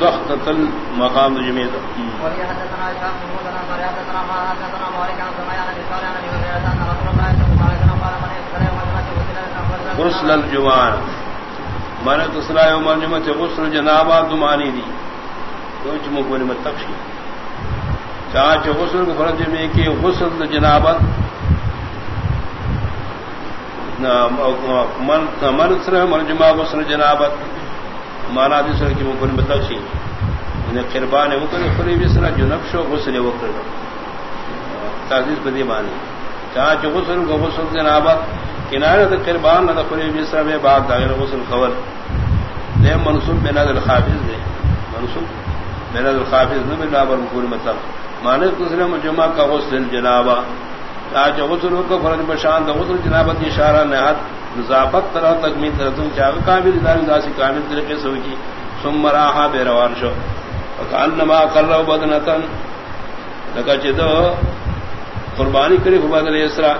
دخت مقام جمید غسل الجوان مانا من تسلا یوم الجمعہ غسل جنابا دمانی دی. تو جمع کو نمت تخشی چاچ غسل کو فرض میں کہ غسل جنابت من سر من جمع غسل جنابت مانا دی سر کی مکن بتخشی انہیں قربان ہے، وہ مکن خری بھی سر جو نقش و غسل وہ وکر تعزیز بدی مانی چاچ غسل کو غسل جنابت کنارے تو قربان نہ خری بھی سر میں بات داغر غسل خبر۔ دے منصوب بنا دل خافظ دے۔ منصوب بنا دل خافظ نہ بنا بر مکن مطلب۔ مانے دوسرے مجمع کا غسل جنابہ۔ آج غسل کو فرض بشان دا غسل جنابت اشارہ نہات نظافت طرح تکمیل ترتم چاہ کامل دار دا داسی کامل طریقے سے ہوئی ثم راحا بے روان شو۔ وکانما قرب بدنتن۔ لگا چدو قربانی کری ہوا دل اسرا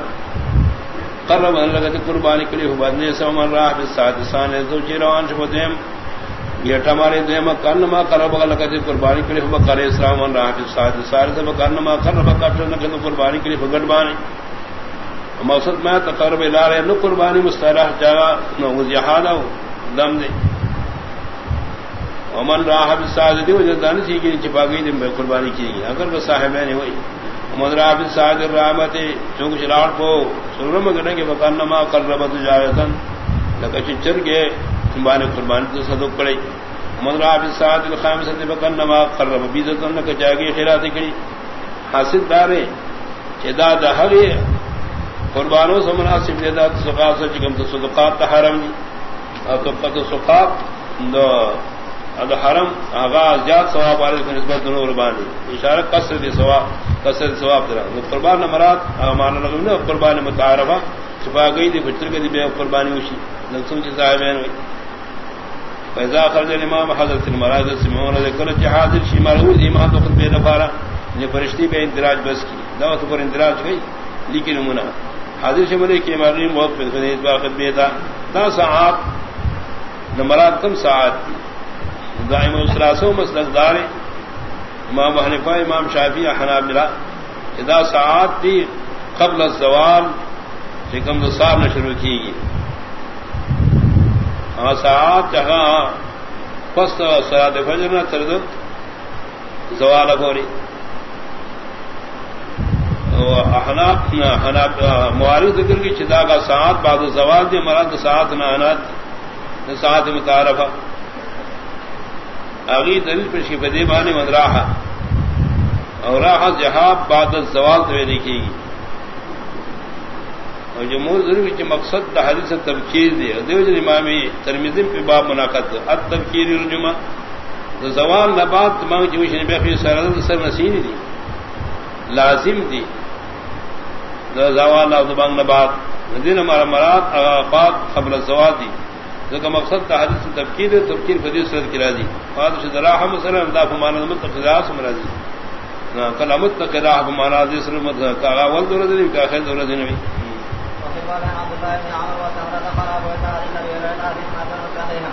قرب بدن لگا قربانی کری ہوا دل اسرا من راح بالسادسان ذو جیروان شو دیم۔ یہ ٹمارے دیم۔ کانما قرب لگا قربانی کری ہوا کرے اسلام من راح بالسادسان ذو کانما قرب کٹ لگا قربانی کری ہوا گڈبانی۔ مقصد میں تقرب الارے نو قربانی مسترح جگہ نو جہاد دم دے۔ امن راہ ساز دی وجہ دان سی کی چپا گئی دم میں قربانی کی گئی۔ اگر وہ صاحب نے ہوئی۔ امن راہ ساز رحمت چونک چراڑ کو سرم گنے کے مکان ما قربت جاوتن لگا چچر کے تمہارے قربانی تو صدق پڑے۔ امن راہ ساز الخامس دی مکان ما قرب بیزتن لگا جاگی خیرات کری۔ حاصل دارے چدا دہری قربانوں سے مناسب دے داد سقا سے چکم تو صدقات تا حرم. دی اور تو قد سقاق دو اد حرم. آغاز زیاد ثواب والے کی نسبت دونوں قربانی. اشارہ قصر دی ثواب قصر دی ثواب درا. قربان مراد مان لگم نے قربان متعارفہ. چھپا گئی دی بچر کے دی بے قربانی وشی نقصان کی صاحبین ہوئی فیضا خرج الامام حضرت المراد سمعون ذکر جہاد الشمال ہو دی امام تو خود بے نفارا نے فرشتی پہ اندراج بس کی. دعوت پر اندراج گئی. لیکن منہ حاضر شمرے کی مریم بہت اس باقت بھی تھا دا ساعت، نمرات کم ساعت دائم اسلاسوں مسلک دار امام حنفا امام شافی حنا ملا دا ساعت تھی قبل الزوال چکم دو صاحب نے شروع کی گی۔ ہاں ساعت جہاں پست سراد فجر نہ ترد زوال ابوری معارف ذکر کی چدا کا ساتھ بعد زوال دی، مراد ساتھ نہ انات ساتھ متعارف اگی دلیل پر شی بدی بانی من راہ اور راہ جہاب بعد زوال تو دیکھے گی۔ اور جمہور ضرور کی مقصد حدیث تبکیر دی۔ دیو جن امامی ترمیزی پہ باب مناقت ات تبکیر رجمہ۔ زوال نبات تمام جوش نبی خیر سر نسینی دی۔ لازم دی۔ زوال او زبان نبات. دین ہمارا مراد اغاقات قبل الزوادی ذکر مقصد تا حدیث تبکیر ہے تبکیر فدیث صدر کی راضی فادش دراح مسئلہ انداف مانا متقضاء سمرازی کل متقضاء مانا دی سر متقضاء کاغا ولد رضی کاخر رضی نبی وفي الوالد عبد الله بن عمر وسهرة قال أبو إسحاق الذي يرى الحديث ما كان